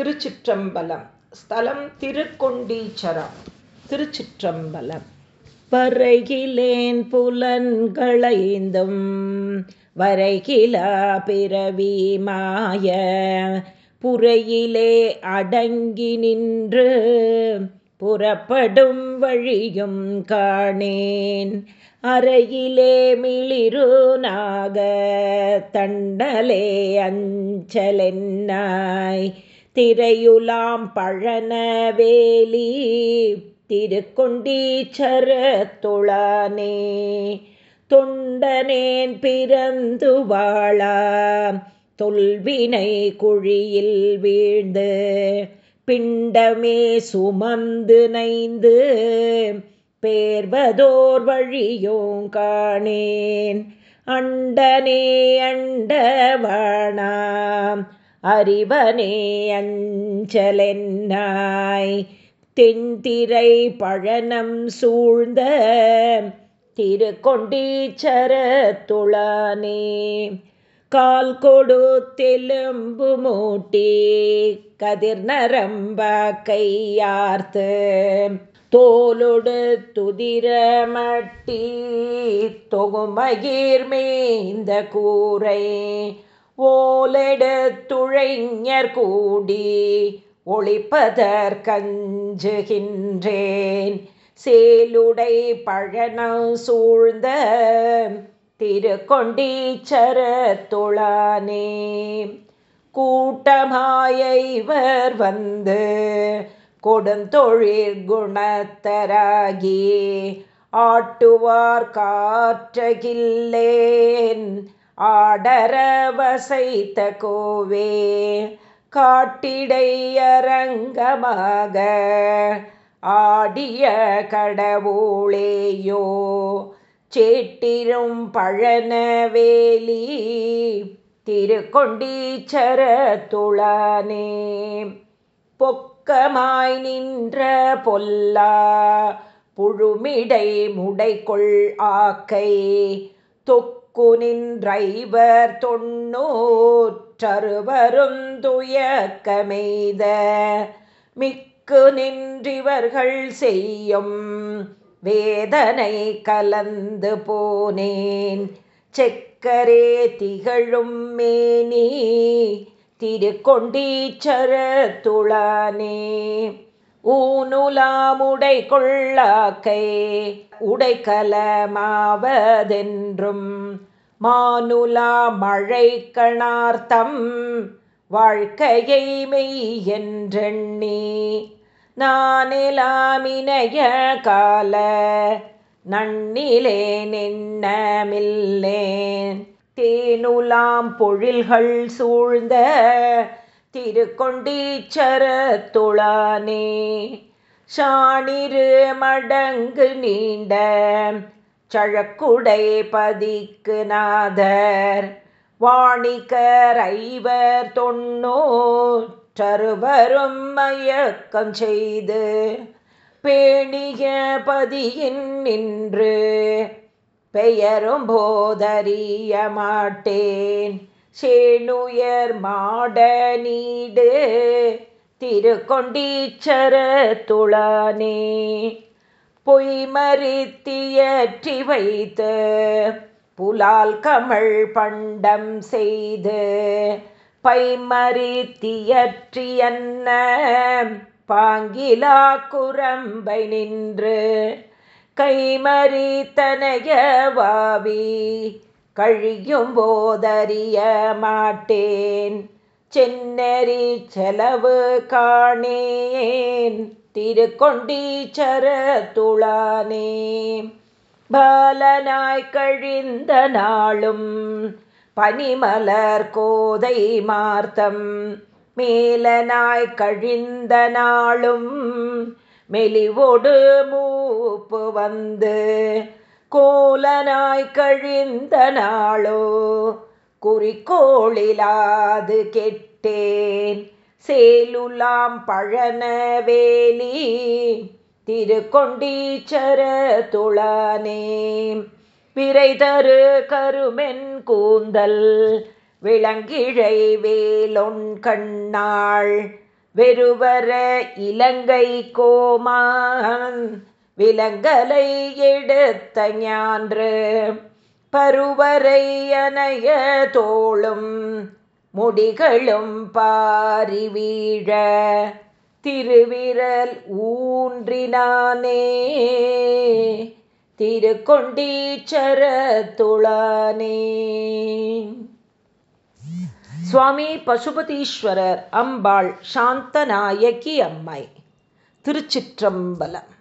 திருச்சிற்றம்பலம். ஸ்தலம் திருக்கொண்டீச்சரம். திருச்சிற்றம்பலம். பறைகிலேன் புலன்களைந்தும் வரைகிலா பிறவி மாய புறையிலே அடங்கி நின்று புறப்படும் வழியும் காணேன். அறையிலே மிளிரு நாக தண்டலே அஞ்சலென்னாய். திரையுலாம் பழனவேலி திருக்கொண்டீச்சரத்துளானே. தொண்டனேன் பிறந்து வாழா தொல்வினை குழியில் வீழ்ந்து பிண்டமே சுமந்து நைந்து பேர்வதோர் வழியோங் காணேன். அண்டனே அண்டவானாம் அறிவனே அஞ்சலென்னாய் தென்திரை பழனம் சூழ்ந்த திருக்கொண்டீச்சரத்துளானே. கால் கொடு தெலும்பு மூட்டி கதிர் நரம்ப கையார்த்து. தோலொடு துதிரமட்டி தொகுமகிர் மேய்ந்த கூரை. ஓலெடுத்துழைஞர் கூடி ஒளிப்பதற்கஞ்சுகின்றேன் சேலுடை பழனம் சூழ்ந்த திருக்கொண்டீச்சரத்துளானே கூட்டமாயவர் வந்து கொடுந்தொழிற் குணத்தராகி ஆட்டுவார் காற்றகில்லேன். ஆடரவசைத்த கோவே காட்டிடையரங்கமாக ஆடிய கடவுளேயோ சேட்டிரும் பழனவேலி திருக்கொண்டீச்சர துளானே பொக்கமாய் நின்ற பொல்லா புழுமிடை முடைகொள் ஆக்கை தொக்கு நின்றைவர் தொன்னூற்றருவருந்துயக்கமெய்த மிக்கு நின்றிவர்கள் செய்யும் வேதனை கலந்து போனேன். செக்கரே திகழும் மேனி திருக்கொண்டீச்சரத்துளானே ஊனுலாமுடை கொள்ளாக்கை உடைக்கலமாவதென்றும் மானுலா மழை கணார்த்தம் வாழ்க்கையை மெய் என்றெண்ணி. நானெலாமினைய கால நன்னிலே நின்னமில்லேன். தேனுலாம் பொழில்கள் சூழ்ந்த திருக்கொண்டீச்சர துளானே. ஷாணிரு மடங்கு நீண்ட சழக்குடை பதிக்கு நாதர் வாணிகர் ஐவர் தொன்னூற்றருவரும் மயக்கம் செய்து பேணிய பதியின் நின்று பெயரும் போதறிய மாட்டேன். சேனுயர் மாட நீடு திருக்கொண்டீச்சரத்துளானே பொய்மறித்தியற்றி வைத்து புலால் கமழ் பண்டம் செய்து பைமறித்தியற்றியன்ன பாங்கிலா குரம்பை நின்று கைமறித்தனைய வாவி கழியும் போதறிய மாட்டேன் சென்னறி செலவு காணேன். திருக்கொண்டீச்சரத்துளானே. பாலனாய் கழிந்த நாளும் பனிமலர் கோதை மார்த்தம். மேலனாய் கழிந்த நாளும் மெலிவோடு மூப்பு வந்து. கோலனாய் கழிந்த நாளோ குறிக்கோளிலாது கெட்டேன். சேலுலாம் பழனவேலி பிறை தரு கருமென் கூந்தல் விளங்கிழை வேலொன் கண்ணாள். வெறுவர இலங்கை கோமான் விலங்கலை எடுத்த ஞான்று. பருவரை அணைய தோளும் முடிகளும் பாரி வீழ திருவிரல் ஊன்றினானே. திருக்கொண்டீச்சரத்துளானே சுவாமி பசுபதீஸ்வரர் அம்பாள் சாந்தநாயகி அம்மை திருச்சிற்றம்பலம்.